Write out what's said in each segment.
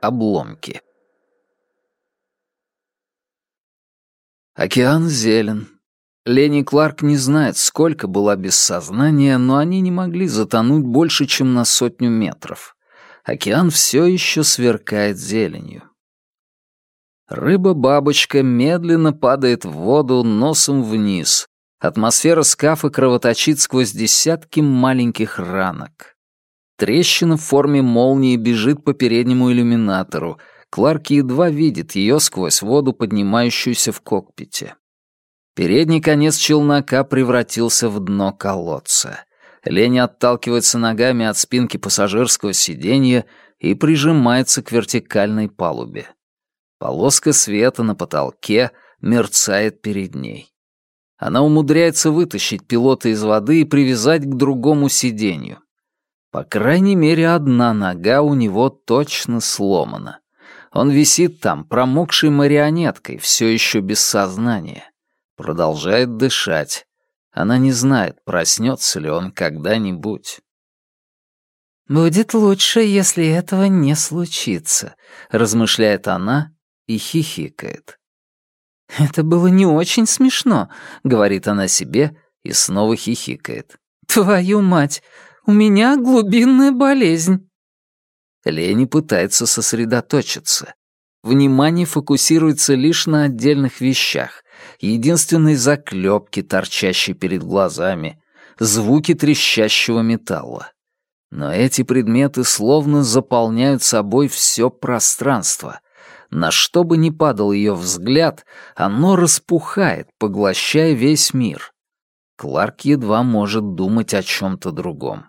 Обломки. Океан зелен. Ленни Кларк не знает, сколько была без сознания, но они не могли затонуть больше, чем на сотню метров. Океан все еще сверкает зеленью. Рыба-бабочка медленно падает в воду носом вниз. Атмосфера скафа кровоточит сквозь десятки маленьких ранок. Трещина в форме молнии бежит по переднему иллюминатору. Кларк едва видит ее сквозь воду, поднимающуюся в кокпите. Передний конец челнока превратился в дно колодца. Лени отталкивается ногами от спинки пассажирского сиденья и прижимается к вертикальной палубе. Полоска света на потолке мерцает перед ней. Она умудряется вытащить пилота из воды и привязать к другому сиденью. По крайней мере, одна нога у него точно сломана. Он висит там, промокшей марионеткой, все еще без сознания. Продолжает дышать. Она не знает, проснется ли он когда-нибудь. «Будет лучше, если этого не случится», — размышляет она и хихикает. «Это было не очень смешно», — говорит она себе и снова хихикает. «Твою мать, у меня глубинная болезнь». Лени пытается сосредоточиться. Внимание фокусируется лишь на отдельных вещах. Единственной заклепки, торчащей перед глазами, звуки трещащего металла. Но эти предметы словно заполняют собой все пространство. На что бы ни падал ее взгляд, оно распухает, поглощая весь мир. Кларк едва может думать о чем-то другом.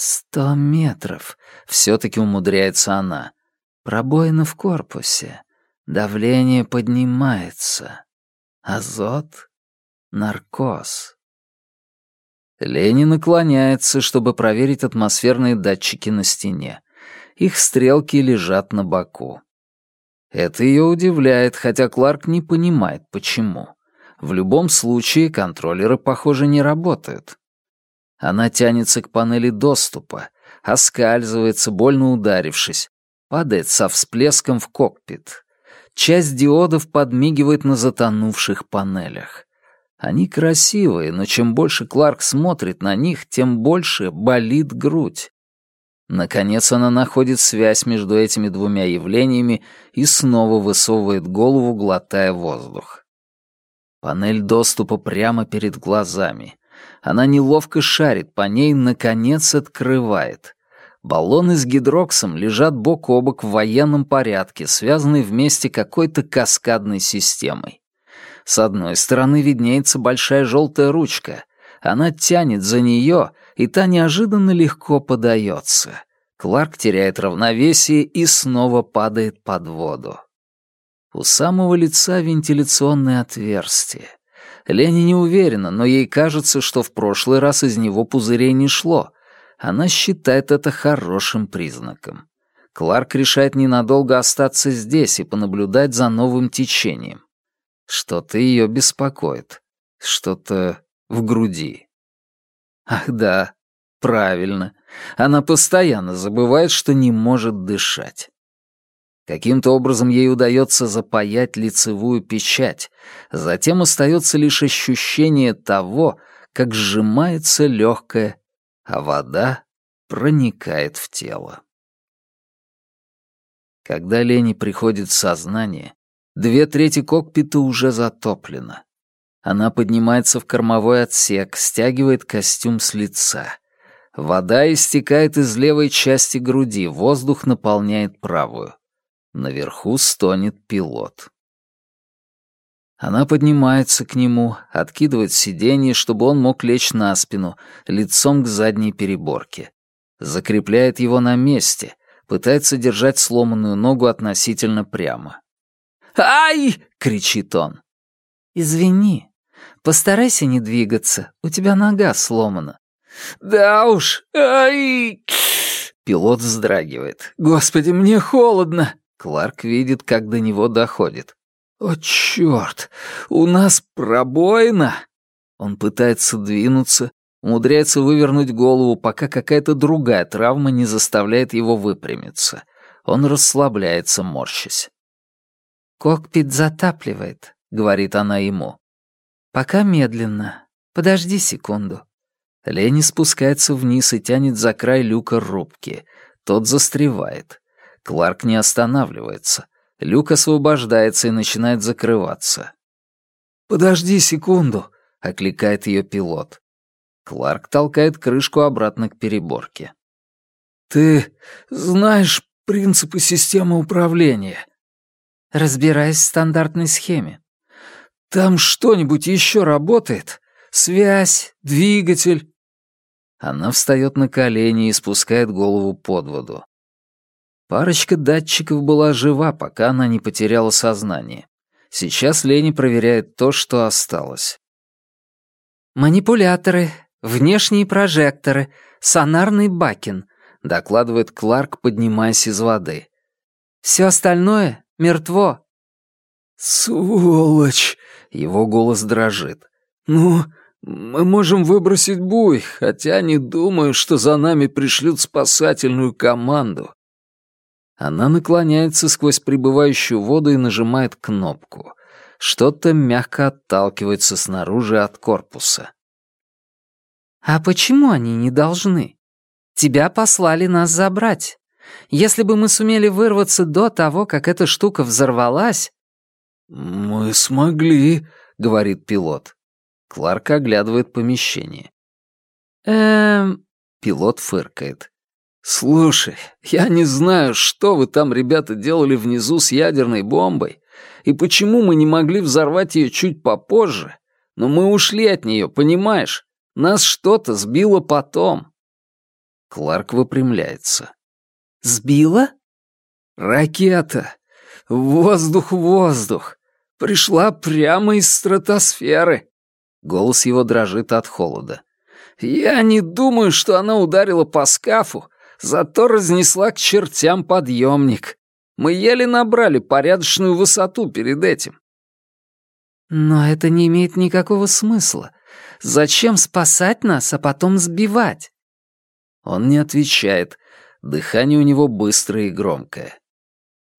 «Сто метров!» — все-таки умудряется она. «Пробоина в корпусе. Давление поднимается. Азот? Наркоз?» Лени наклоняется, чтобы проверить атмосферные датчики на стене. Их стрелки лежат на боку. Это ее удивляет, хотя Кларк не понимает, почему. В любом случае, контроллеры, похоже, не работают. Она тянется к панели доступа, оскальзывается, больно ударившись, падает со всплеском в кокпит. Часть диодов подмигивает на затонувших панелях. Они красивые, но чем больше Кларк смотрит на них, тем больше болит грудь. Наконец она находит связь между этими двумя явлениями и снова высовывает голову, глотая воздух. Панель доступа прямо перед глазами. Она неловко шарит по ней, наконец открывает. Баллоны с гидроксом лежат бок о бок в военном порядке, связанные вместе какой-то каскадной системой. С одной стороны виднеется большая желтая ручка. Она тянет за нее, и та неожиданно легко подается. Кларк теряет равновесие и снова падает под воду. У самого лица вентиляционное отверстие. Лени не уверена, но ей кажется, что в прошлый раз из него пузырей не шло. Она считает это хорошим признаком. Кларк решает ненадолго остаться здесь и понаблюдать за новым течением. Что-то ее беспокоит. Что-то в груди. Ах да, правильно. Она постоянно забывает, что не может дышать. Каким-то образом ей удается запаять лицевую печать. Затем остается лишь ощущение того, как сжимается легкое, а вода проникает в тело. Когда Лени приходит сознание, две трети кокпита уже затоплено. Она поднимается в кормовой отсек, стягивает костюм с лица. Вода истекает из левой части груди, воздух наполняет правую. Наверху стонет пилот. Она поднимается к нему, откидывает сиденье, чтобы он мог лечь на спину, лицом к задней переборке. Закрепляет его на месте, пытается держать сломанную ногу относительно прямо. «Ай!» — кричит он. «Извини, постарайся не двигаться, у тебя нога сломана». «Да уж, ай!» Пилот вздрагивает. «Господи, мне холодно!» Кларк видит, как до него доходит. «О, черт! У нас пробоина!» Он пытается двинуться, умудряется вывернуть голову, пока какая-то другая травма не заставляет его выпрямиться. Он расслабляется, морщась. «Кокпит затапливает», — говорит она ему. «Пока медленно. Подожди секунду». Лени спускается вниз и тянет за край люка рубки. Тот застревает. Кларк не останавливается. Люк освобождается и начинает закрываться. «Подожди секунду», — окликает ее пилот. Кларк толкает крышку обратно к переборке. «Ты знаешь принципы системы управления?» «Разбираюсь в стандартной схеме». «Там что-нибудь еще работает? Связь, двигатель?» Она встает на колени и спускает голову под воду. Парочка датчиков была жива, пока она не потеряла сознание. Сейчас Лени проверяет то, что осталось. «Манипуляторы, внешние прожекторы, сонарный бакин», докладывает Кларк, поднимаясь из воды. «Все остальное мертво». «Сволочь!» — его голос дрожит. «Ну, мы можем выбросить буй, хотя не думаю, что за нами пришлют спасательную команду. Она наклоняется сквозь прибывающую воду и нажимает кнопку. Что-то мягко отталкивается снаружи от корпуса. «А почему они не должны? Тебя послали нас забрать. Если бы мы сумели вырваться до того, как эта штука взорвалась...» «Мы смогли», — говорит пилот. Кларк оглядывает помещение. «Эм...» — пилот фыркает. «Слушай, я не знаю, что вы там, ребята, делали внизу с ядерной бомбой, и почему мы не могли взорвать ее чуть попозже, но мы ушли от нее, понимаешь? Нас что-то сбило потом». Кларк выпрямляется. «Сбило?» «Ракета. Воздух, воздух. Пришла прямо из стратосферы». Голос его дрожит от холода. «Я не думаю, что она ударила по скафу, зато разнесла к чертям подъемник. Мы еле набрали порядочную высоту перед этим. Но это не имеет никакого смысла. Зачем спасать нас, а потом сбивать? Он не отвечает. Дыхание у него быстрое и громкое.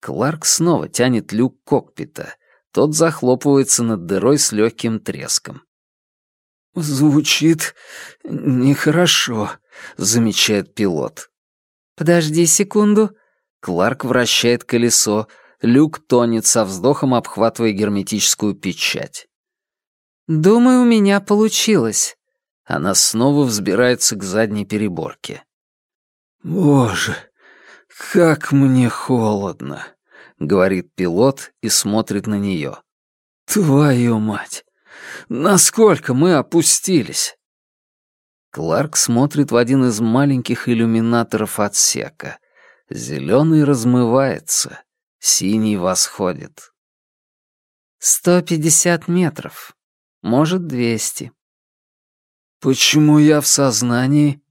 Кларк снова тянет люк кокпита. Тот захлопывается над дырой с легким треском. «Звучит нехорошо», — замечает пилот. «Подожди секунду». Кларк вращает колесо, люк тонет со вздохом, обхватывая герметическую печать. «Думаю, у меня получилось». Она снова взбирается к задней переборке. «Боже, как мне холодно», — говорит пилот и смотрит на нее. «Твою мать! Насколько мы опустились?» Кларк смотрит в один из маленьких иллюминаторов отсека. Зеленый размывается, синий восходит. «Сто пятьдесят метров. Может, двести». «Почему я в сознании?»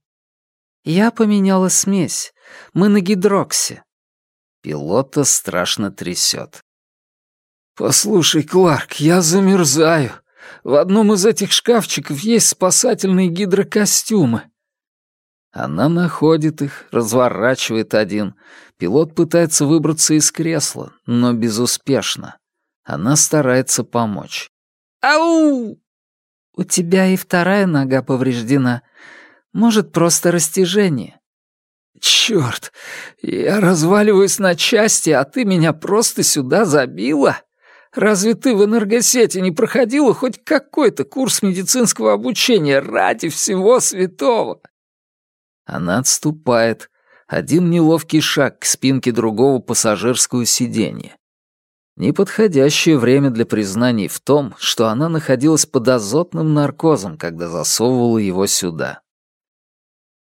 «Я поменяла смесь. Мы на гидроксе». Пилота страшно трясет. «Послушай, Кларк, я замерзаю. В одном из этих шкафчиков есть спасательные гидрокостюмы». Она находит их, разворачивает один. Пилот пытается выбраться из кресла, но безуспешно. Она старается помочь. «Ау!» «У тебя и вторая нога повреждена. Может, просто растяжение». «Чёрт! Я разваливаюсь на части, а ты меня просто сюда забила?» Разве ты в энергосети не проходила хоть какой-то курс медицинского обучения ради всего святого?» Она отступает. Один неловкий шаг к спинке другого пассажирского сиденья. Неподходящее время для признаний в том, что она находилась под азотным наркозом, когда засовывала его сюда.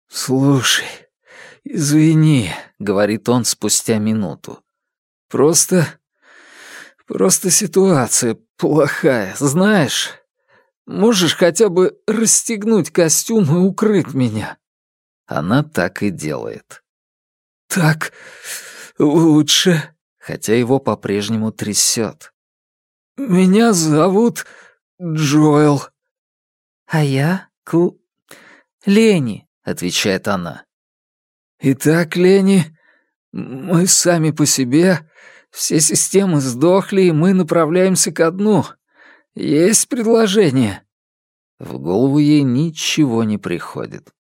«Слушай, извини», — говорит он спустя минуту. «Просто Просто ситуация плохая, знаешь. Можешь хотя бы расстегнуть костюм и укрыть меня?» Она так и делает. «Так лучше», хотя его по-прежнему трясет. «Меня зовут Джоэл». «А я Ку... Лени», — отвечает она. «Итак, Лени, Мы сами по себе, все системы сдохли, и мы направляемся ко дну. Есть предложение?» В голову ей ничего не приходит.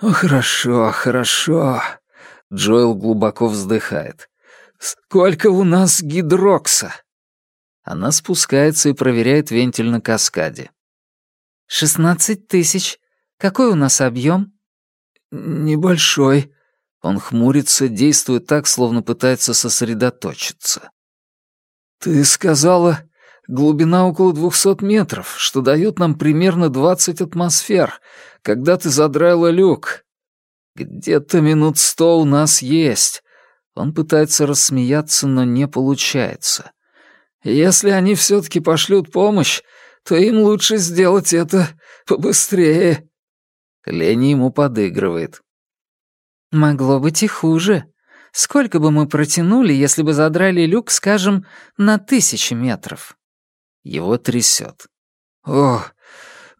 «О, хорошо, хорошо», — Джоэл глубоко вздыхает. «Сколько у нас гидрокса?» Она спускается и проверяет вентиль на каскаде. «Шестнадцать тысяч. Какой у нас объем?» «Небольшой». Он хмурится, действует так, словно пытается сосредоточиться. «Ты сказала, глубина около двухсот метров, что дает нам примерно двадцать атмосфер, когда ты задраила люк. Где-то минут сто у нас есть». Он пытается рассмеяться, но не получается. «Если они все-таки пошлют помощь, то им лучше сделать это побыстрее». Лени ему подыгрывает. «Могло быть и хуже. Сколько бы мы протянули, если бы задрали люк, скажем, на тысячи метров?» Его трясет. «О,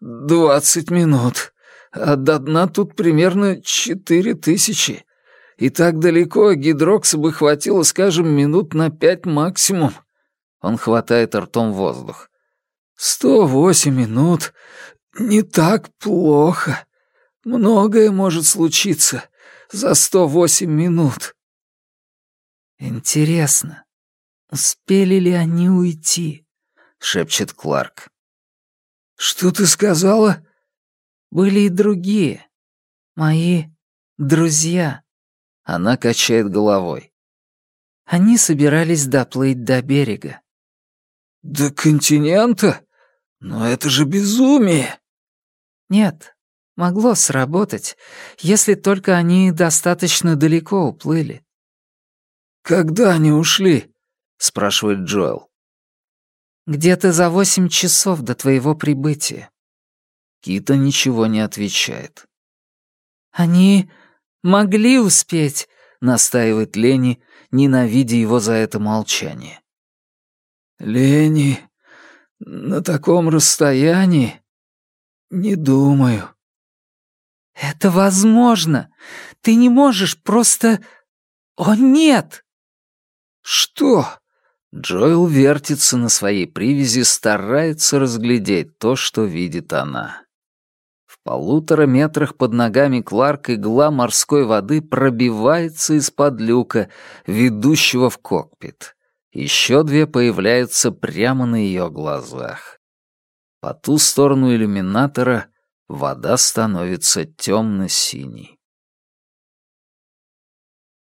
двадцать минут. А до дна тут примерно четыре тысячи. И так далеко гидрокса бы хватило, скажем, минут на пять максимум». Он хватает ртом воздух. «Сто восемь минут. Не так плохо. Многое может случиться за сто восемь минут. Интересно, успели ли они уйти? шепчет Кларк. Что ты сказала? Были и другие. Мои друзья. Она качает головой. Они собирались доплыть до берега. До континента? Но это же безумие. Нет, Могло сработать, если только они достаточно далеко уплыли. «Когда они ушли?» — спрашивает Джоэл. «Где-то за восемь часов до твоего прибытия». Кита ничего не отвечает. «Они могли успеть», — настаивает Лени, ненавидя его за это молчание. «Лени, на таком расстоянии? Не думаю». «Это возможно. Ты не можешь просто... О, нет!» «Что?» Джоэл вертится на своей привязи, старается разглядеть то, что видит она. В полутора метрах под ногами Кларк игла морской воды пробивается из-под люка, ведущего в кокпит. Еще две появляются прямо на ее глазах. По ту сторону иллюминатора вода становится темно-синей.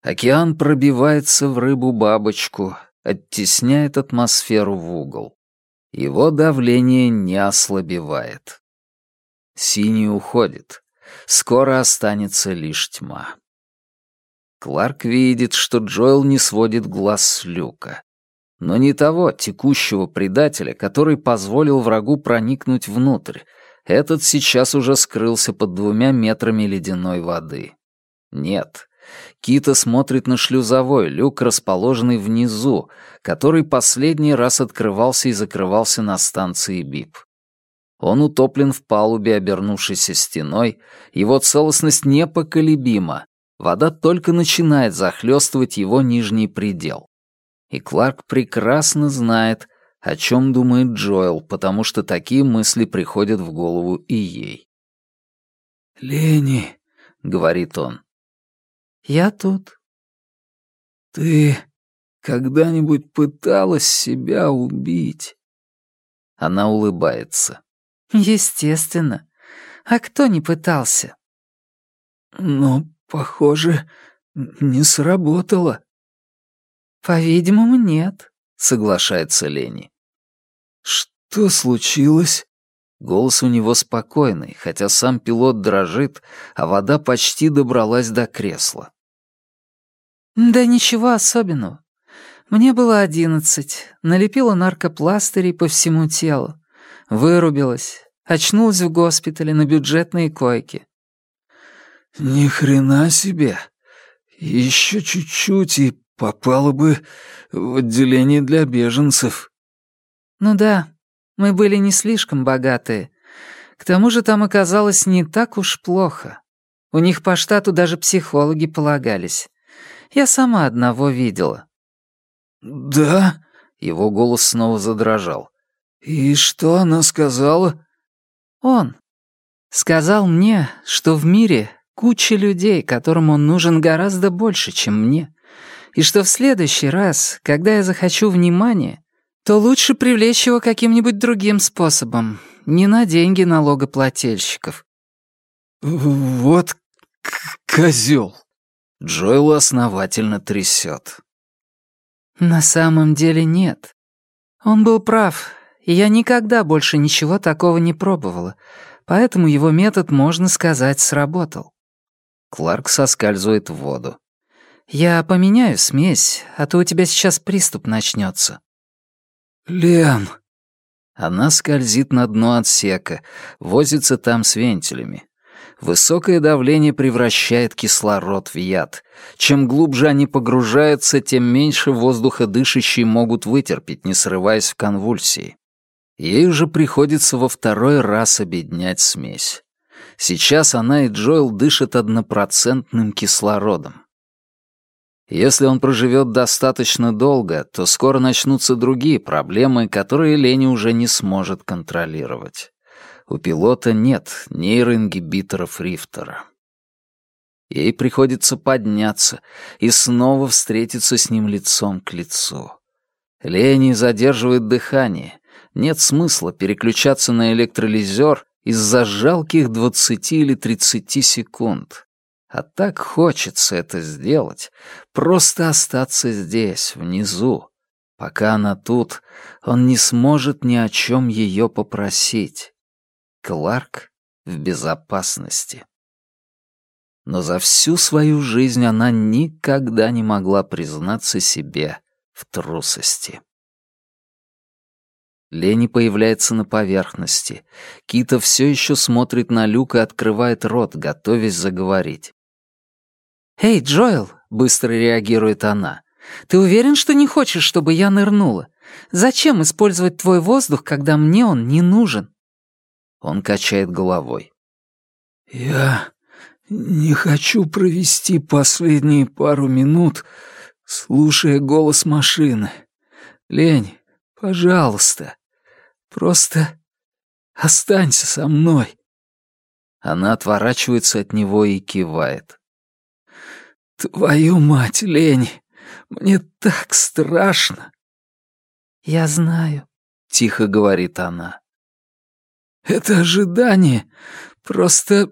Океан пробивается в рыбу-бабочку, оттесняет атмосферу в угол. Его давление не ослабевает. Синий уходит. Скоро останется лишь тьма. Кларк видит, что Джоэл не сводит глаз с люка. Но не того текущего предателя, который позволил врагу проникнуть внутрь, этот сейчас уже скрылся под двумя метрами ледяной воды. Нет. Кита смотрит на шлюзовой люк, расположенный внизу, который последний раз открывался и закрывался на станции БИП. Он утоплен в палубе, обернувшейся стеной, его целостность непоколебима, вода только начинает захлестывать его нижний предел. И Кларк прекрасно знает, о чем думает Джоэл, потому что такие мысли приходят в голову и ей. «Лени», — говорит он. «Я тут». «Ты когда-нибудь пыталась себя убить?» Она улыбается. «Естественно. А кто не пытался?» «Но, похоже, не сработало». «По-видимому, нет», — соглашается Лени. «Что случилось?» Голос у него спокойный, хотя сам пилот дрожит, а вода почти добралась до кресла. «Да ничего особенного. Мне было одиннадцать. Налепила наркопластырей по всему телу. Вырубилась. Очнулась в госпитале на бюджетной койке». «Ни хрена себе! Еще чуть-чуть и попала бы в отделение для беженцев». «Ну да, мы были не слишком богатые. К тому же там оказалось не так уж плохо. У них по штату даже психологи полагались. Я сама одного видела». «Да?» — его голос снова задрожал. «И что она сказала?» «Он сказал мне, что в мире куча людей, которым он нужен гораздо больше, чем мне, и что в следующий раз, когда я захочу внимания, то лучше привлечь его каким-нибудь другим способом, не на деньги налогоплательщиков». «Вот козел!» Джоэл основательно трясет. «На самом деле нет. Он был прав, и я никогда больше ничего такого не пробовала, поэтому его метод, можно сказать, сработал». Кларк соскальзывает в воду. «Я поменяю смесь, а то у тебя сейчас приступ начнется. «Лен!» Она скользит на дно отсека, возится там с вентилями. Высокое давление превращает кислород в яд. Чем глубже они погружаются, тем меньше воздуха дышащие могут вытерпеть, не срываясь в конвульсии. Ей уже приходится во второй раз обеднять смесь. Сейчас она и Джоэл дышат однопроцентным кислородом. Если он проживет достаточно долго, то скоро начнутся другие проблемы, которые Лени уже не сможет контролировать. У пилота нет нейроингибиторов Рифтера. Ей приходится подняться и снова встретиться с ним лицом к лицу. Лени задерживает дыхание. Нет смысла переключаться на электролизер из-за жалких 20 или 30 секунд. А так хочется это сделать, просто остаться здесь, внизу. Пока она тут, он не сможет ни о чем ее попросить. Кларк в безопасности. Но за всю свою жизнь она никогда не могла признаться себе в трусости. Лени появляется на поверхности. Кита все еще смотрит на люк и открывает рот, готовясь заговорить. «Эй, Джоэл!» — быстро реагирует она. «Ты уверен, что не хочешь, чтобы я нырнула? Зачем использовать твой воздух, когда мне он не нужен?» Он качает головой. «Я не хочу провести последние пару минут, слушая голос машины. Лень, пожалуйста, просто останься со мной». Она отворачивается от него и кивает. «Твою мать, Лень, мне так страшно!» «Я знаю», — тихо говорит она. «Это ожидание просто...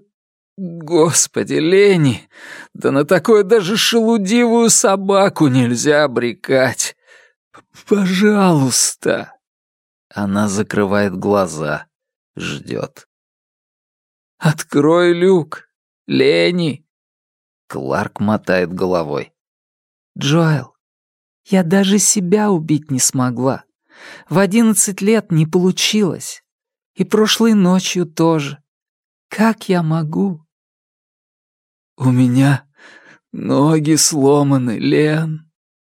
Господи, Лени, да на такое даже шелудивую собаку нельзя обрекать! Пожалуйста!» Она закрывает глаза, ждет. «Открой люк, Лени!» Кларк мотает головой. «Джоэл, я даже себя убить не смогла. В одиннадцать лет не получилось. И прошлой ночью тоже. Как я могу?» «У меня ноги сломаны, Лен.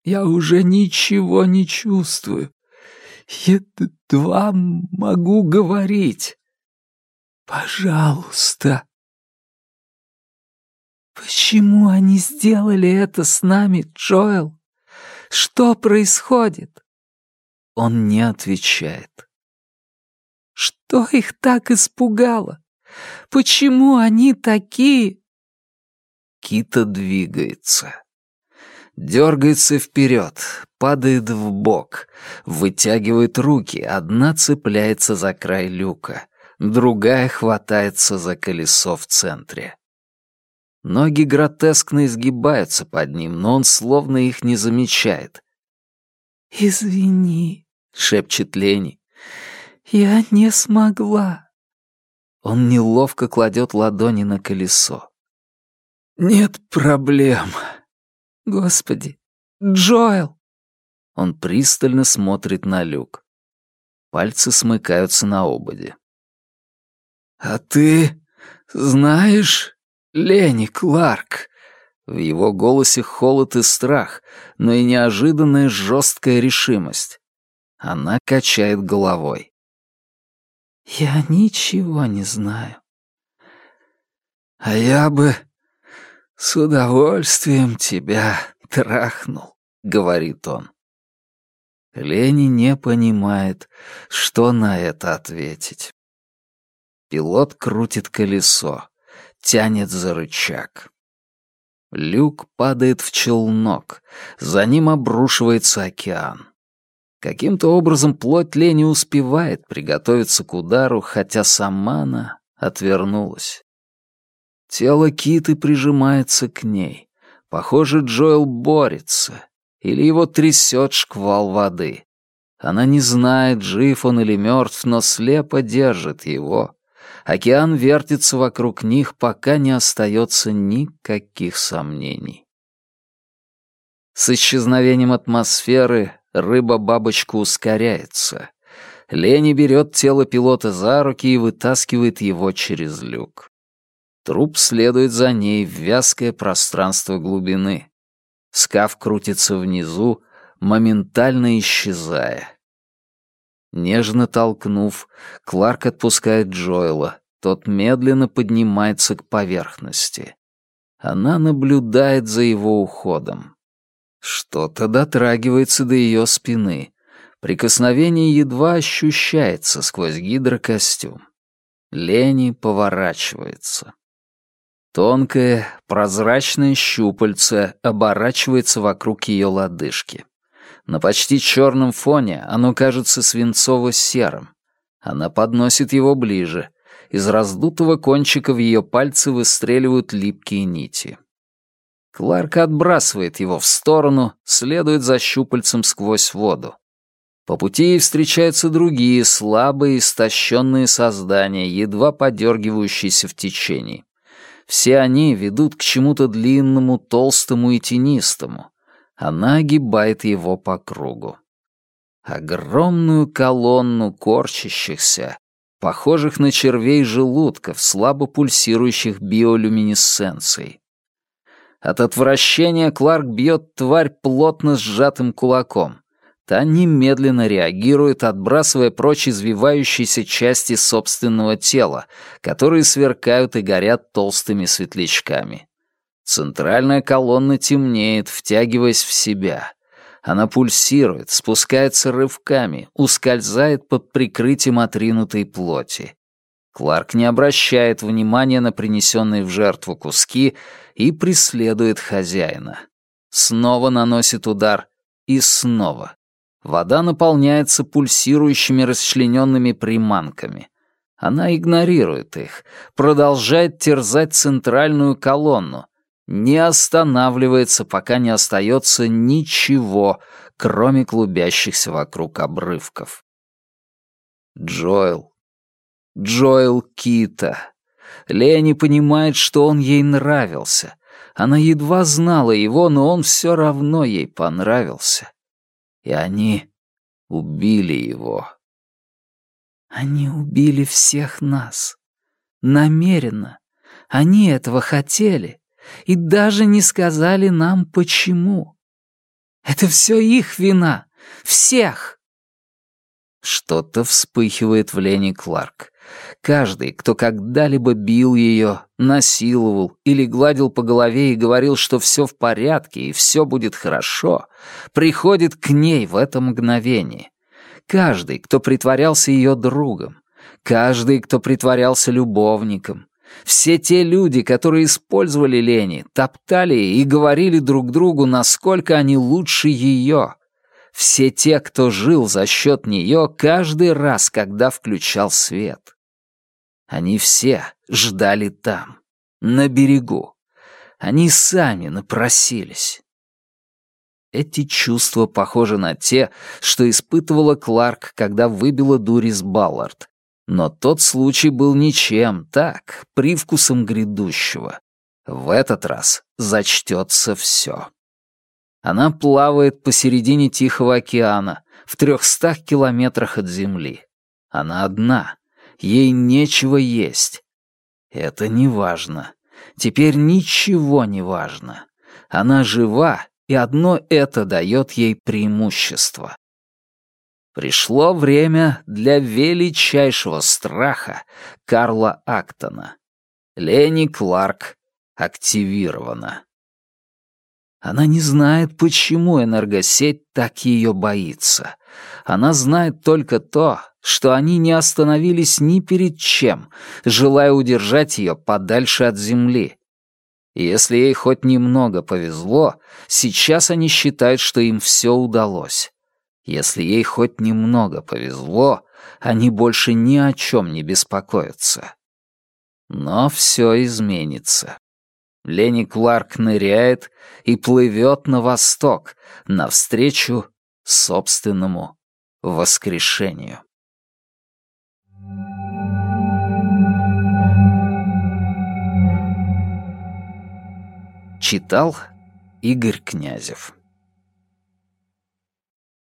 Я уже ничего не чувствую. Едва могу говорить. Пожалуйста». «Почему они сделали это с нами, Джоэл? Что происходит?» Он не отвечает. «Что их так испугало? Почему они такие?» Кита двигается. Дергается вперед, падает в бок, вытягивает руки, одна цепляется за край люка, другая хватается за колесо в центре. Ноги гротескно изгибаются под ним, но он словно их не замечает. «Извини», — шепчет Лени. «Я не смогла». Он неловко кладет ладони на колесо. «Нет проблем». «Господи, Джоэл!» Он пристально смотрит на люк. Пальцы смыкаются на ободе. «А ты знаешь, Лени Кларк!» В его голосе холод и страх, но и неожиданная жесткая решимость. Она качает головой. «Я ничего не знаю». «А я бы «С удовольствием тебя трахнул», — говорит он. Лени не понимает, что на это ответить. Пилот крутит колесо, тянет за рычаг. Люк падает в челнок, за ним обрушивается океан. Каким-то образом плоть Лени успевает приготовиться к удару, хотя сама она отвернулась. Тело Киты прижимается к ней. Похоже, Джоэл борется, или его трясет шквал воды. Она не знает, жив он или мертв, но слепо держит его. Океан вертится вокруг них, пока не остается никаких сомнений. С исчезновением атмосферы рыба-бабочка ускоряется. Лени берет тело пилота за руки и вытаскивает его через люк. Труп следует за ней в вязкое пространство глубины. Скаф крутится внизу, моментально исчезая. Нежно толкнув, Кларк отпускает Джоэла. Тот медленно поднимается к поверхности. Она наблюдает за его уходом. Что-то дотрагивается до ее спины. Прикосновение едва ощущается сквозь гидрокостюм. Лени поворачивается. Тонкое, прозрачное щупальце оборачивается вокруг ее лодыжки. На почти черном фоне оно кажется свинцово-серым. Она подносит его ближе. Из раздутого кончика в ее пальцы выстреливают липкие нити. Кларк отбрасывает его в сторону, следует за щупальцем сквозь воду. По пути ей встречаются другие слабые, истощенные создания, едва подергивающиеся в течении. Все они ведут к чему-то длинному, толстому и тенистому. Она огибает его по кругу. Огромную колонну корчащихся, похожих на червей желудков, слабо пульсирующих биолюминесценцией. От отвращения Кларк бьет тварь плотно сжатым кулаком. Та немедленно реагирует, отбрасывая прочь извивающиеся части собственного тела, которые сверкают и горят толстыми светлячками. Центральная колонна темнеет, втягиваясь в себя. Она пульсирует, спускается рывками, ускользает под прикрытием отринутой плоти. Кларк не обращает внимания на принесенные в жертву куски и преследует хозяина. Снова наносит удар и снова. Вода наполняется пульсирующими расчлененными приманками. Она игнорирует их, продолжает терзать центральную колонну, не останавливается, пока не остается ничего, кроме клубящихся вокруг обрывков. Джоэл. Джоэл Кита. Лени понимает, что он ей нравился. Она едва знала его, но он все равно ей понравился и они убили его. Они убили всех нас. Намеренно. Они этого хотели и даже не сказали нам, почему. Это все их вина. Всех. Что-то вспыхивает в Лене Кларк. Каждый, кто когда-либо бил ее, насиловал или гладил по голове и говорил, что все в порядке и все будет хорошо, приходит к ней в это мгновение. Каждый, кто притворялся ее другом, каждый, кто притворялся любовником, все те люди, которые использовали Лени, топтали и говорили друг другу, насколько они лучше ее. Все те, кто жил за счет нее каждый раз, когда включал свет. Они все ждали там, на берегу. Они сами напросились. Эти чувства похожи на те, что испытывала Кларк, когда выбила Дурис Баллард. Но тот случай был ничем, так, привкусом грядущего. В этот раз зачтется все. Она плавает посередине Тихого океана, в трехстах километрах от земли. Она одна, Ей нечего есть. Это не важно. Теперь ничего не важно. Она жива, и одно это дает ей преимущество. Пришло время для величайшего страха Карла Актона. Лени Кларк активирована. Она не знает, почему энергосеть так ее боится. Она знает только то, что они не остановились ни перед чем, желая удержать ее подальше от Земли. И если ей хоть немного повезло, сейчас они считают, что им все удалось. Если ей хоть немного повезло, они больше ни о чем не беспокоятся. Но все изменится. Лени Кларк ныряет и плывет на восток, навстречу собственному воскрешению. Читал Игорь Князев